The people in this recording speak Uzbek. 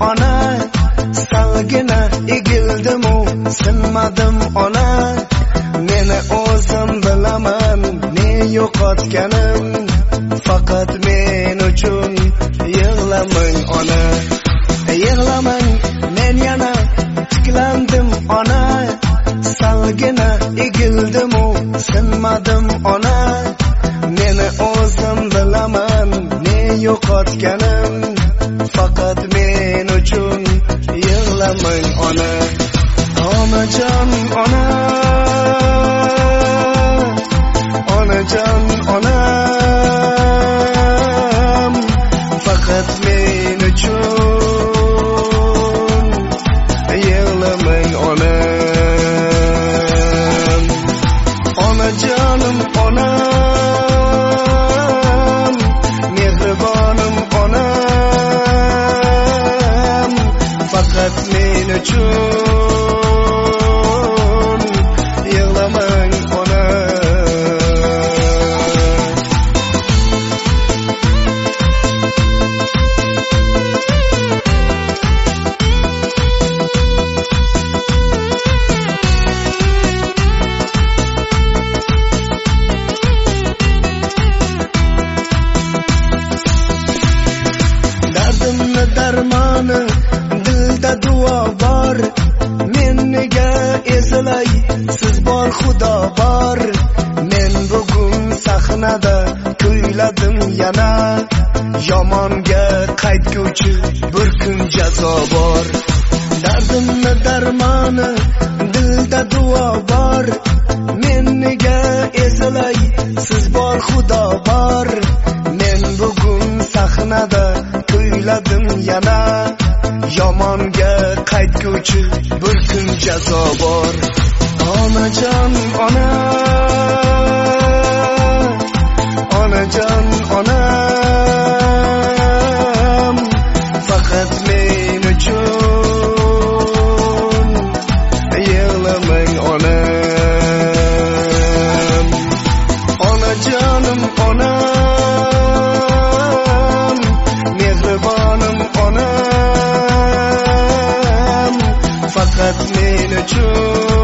ona salgina egildimu sinmadim ona. Meni o'zim bilaman ne yo'qotganim faqat men uchun yig'lamang ona. Yig'lamang men yana tiklandim ona. Salgina egildimu sinmadim ona. Meni o'zim bilaman ne yo'qotganim ona onajon ona onajon onam faqat men uchun yig'lamang onam. Onajonim onam. Mehribon darmoni dilda duo bor men nega ezilay siz bor xudo bor. Men bugun sahnada kuyladim yana yomonga qaytguvchi bir kun jazo bor. Dardimni darmoni dilda duo bor men nega ezilay siz bor xudo bor. Men bugun sahnada kuyladim yana yomonga qaytguvchi bir kun jazo bor. Onajon ona. Onajon فخاف من تشوف